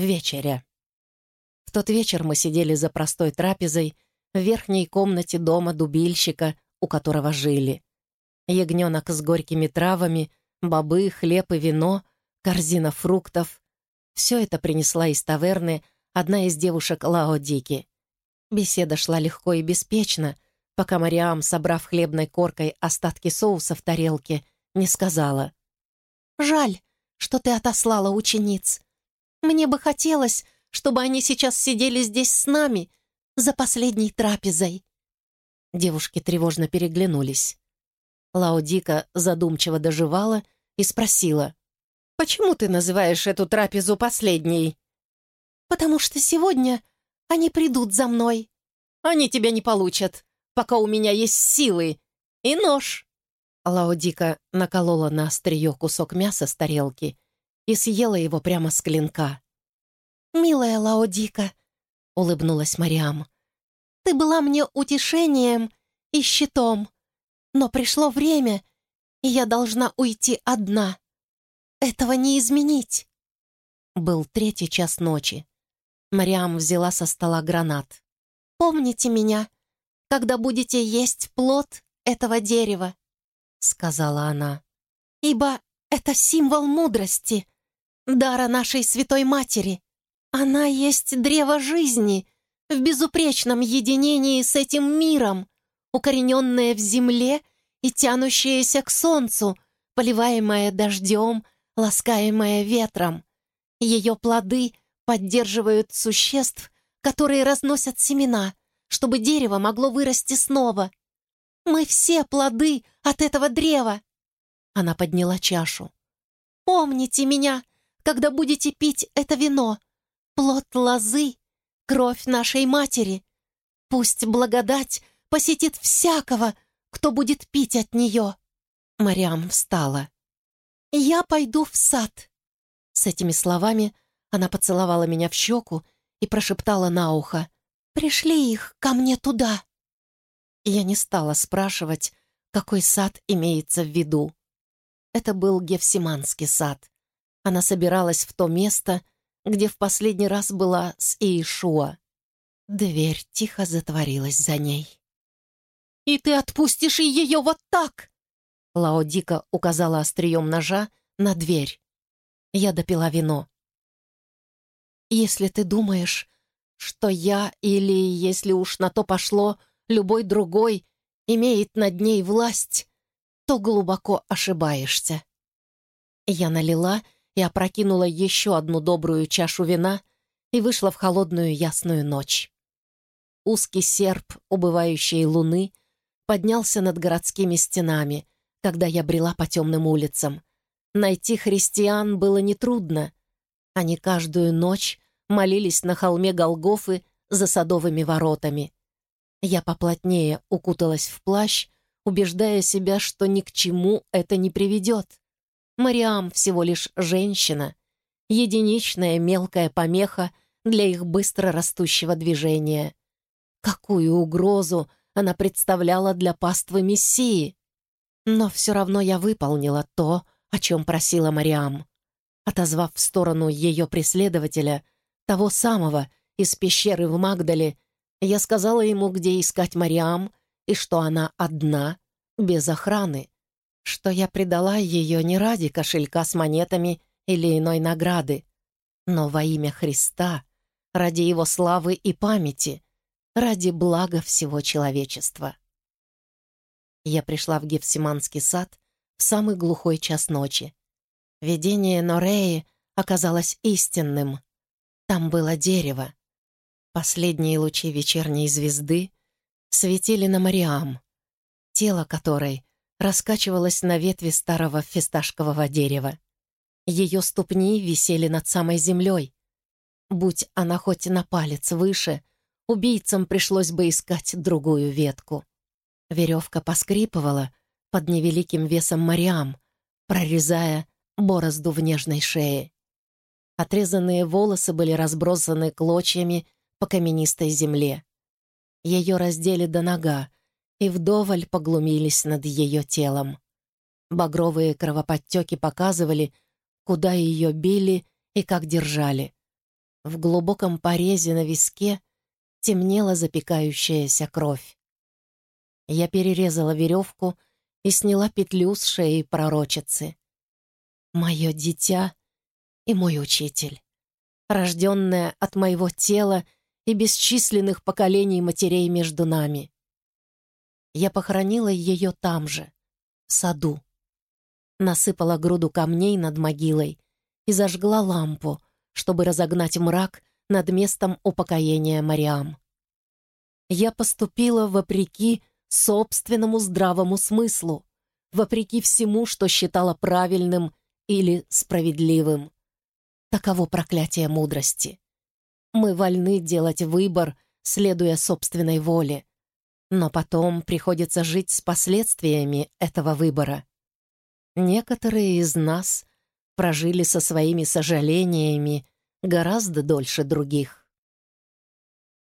Вечеря. В тот вечер мы сидели за простой трапезой в верхней комнате дома дубильщика, у которого жили. Ягненок с горькими травами, бобы, хлеб и вино, корзина фруктов. Все это принесла из таверны одна из девушек Лаодики. Беседа шла легко и беспечно, пока Мариам, собрав хлебной коркой остатки соуса в тарелке, не сказала. «Жаль, что ты отослала учениц. Мне бы хотелось, чтобы они сейчас сидели здесь с нами, за последней трапезой». Девушки тревожно переглянулись. Лаудика задумчиво доживала и спросила. «Почему ты называешь эту трапезу последней?» «Потому что сегодня они придут за мной». «Они тебя не получат, пока у меня есть силы и нож». Лаудика наколола на острие кусок мяса с тарелки и съела его прямо с клинка. «Милая Лаодика», — улыбнулась Мариам, — «ты была мне утешением и щитом, но пришло время, и я должна уйти одна. Этого не изменить». Был третий час ночи. Мариам взяла со стола гранат. «Помните меня, когда будете есть плод этого дерева», — сказала она. «Ибо это символ мудрости, дара нашей Святой Матери. Она есть древо жизни в безупречном единении с этим миром, укорененное в земле и тянущееся к солнцу, поливаемое дождем, ласкаемое ветром. Ее плоды поддерживают существ, которые разносят семена, чтобы дерево могло вырасти снова. Мы все плоды от этого древа. Она подняла чашу. Помните меня, когда будете пить это вино, плод лозы, кровь нашей матери. Пусть благодать посетит всякого, кто будет пить от нее». Мариам встала. «Я пойду в сад». С этими словами она поцеловала меня в щеку и прошептала на ухо. «Пришли их ко мне туда». Я не стала спрашивать, какой сад имеется в виду. Это был Гефсиманский сад. Она собиралась в то место, где в последний раз была с Иешуа. Дверь тихо затворилась за ней. «И ты отпустишь ее вот так?» Лаодика указала острием ножа на дверь. Я допила вино. «Если ты думаешь, что я или, если уж на то пошло, любой другой имеет над ней власть, то глубоко ошибаешься». Я налила и опрокинула еще одну добрую чашу вина и вышла в холодную ясную ночь. Узкий серп убывающей луны поднялся над городскими стенами, когда я брела по темным улицам. Найти христиан было нетрудно. Они каждую ночь молились на холме Голгофы за садовыми воротами. Я поплотнее укуталась в плащ, убеждая себя, что ни к чему это не приведет. Мариам всего лишь женщина, единичная мелкая помеха для их быстро растущего движения. Какую угрозу она представляла для паствы Мессии! Но все равно я выполнила то, о чем просила Мариам. Отозвав в сторону ее преследователя, того самого из пещеры в Магдале, я сказала ему, где искать Мариам, и что она одна, без охраны что я предала ее не ради кошелька с монетами или иной награды, но во имя Христа, ради Его славы и памяти, ради блага всего человечества. Я пришла в Гефсиманский сад в самый глухой час ночи. Видение Нореи оказалось истинным. Там было дерево. Последние лучи вечерней звезды светили на Мариам, тело которой раскачивалась на ветви старого фисташкового дерева. Ее ступни висели над самой землей. Будь она хоть на палец выше, убийцам пришлось бы искать другую ветку. Веревка поскрипывала под невеликим весом Мариам, прорезая борозду в нежной шее. Отрезанные волосы были разбросаны клочьями по каменистой земле. Ее раздели до нога, и вдоволь поглумились над ее телом. Багровые кровоподтеки показывали, куда ее били и как держали. В глубоком порезе на виске темнела запекающаяся кровь. Я перерезала веревку и сняла петлю с шеи пророчицы. Мое дитя и мой учитель, рожденное от моего тела и бесчисленных поколений матерей между нами. Я похоронила ее там же, в саду. Насыпала груду камней над могилой и зажгла лампу, чтобы разогнать мрак над местом упокоения Мариам. Я поступила вопреки собственному здравому смыслу, вопреки всему, что считала правильным или справедливым. Таково проклятие мудрости. Мы вольны делать выбор, следуя собственной воле, но потом приходится жить с последствиями этого выбора. Некоторые из нас прожили со своими сожалениями гораздо дольше других.